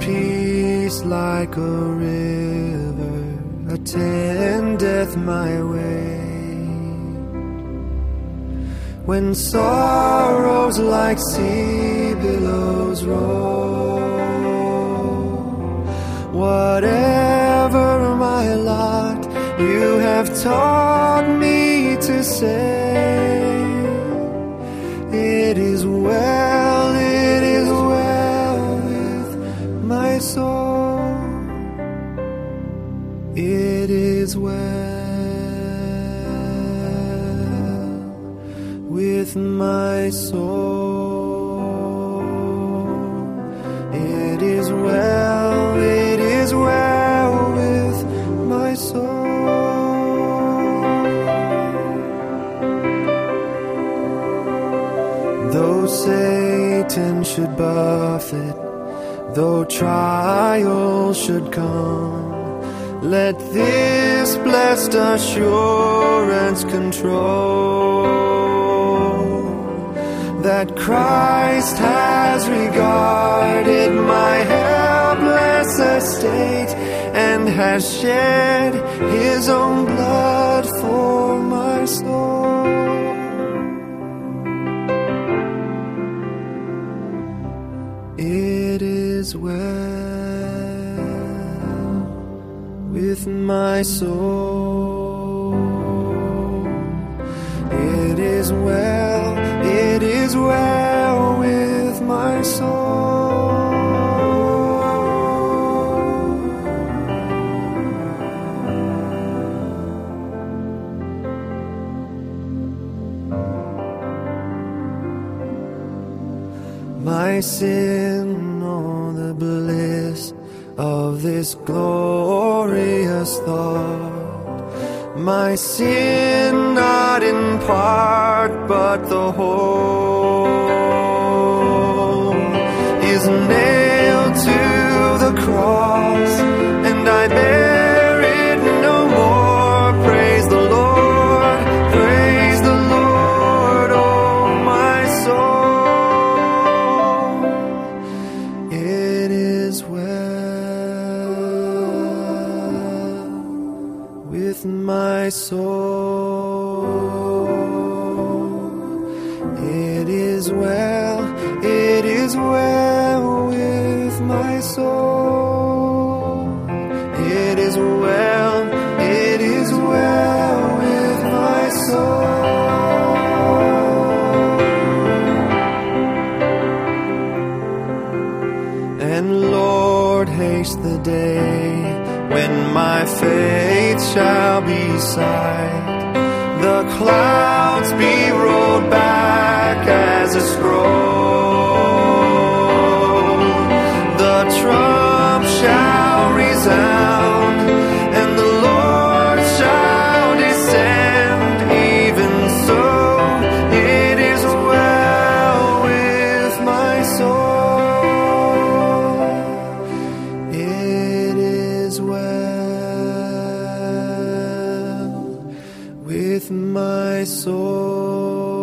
peace like a river attendeth my way. When sorrows like sea billows roll, whatever my lot, you have taught me to say, is well with my soul. It is well, it is well with my soul. Though Satan should buffet, though trial should come, let this blessed assurance control that Christ has regarded my helpless estate and has shed his own blood for my soul. It is well with my soul. It is well, it is well with my soul. My sin, oh, the bliss of this glorious thought. My sin, not in part, but the whole, is nailed soul. It is well, it is well with my soul. When my faith shall be sight. The clouds be rolled back as a scroll. With my soul.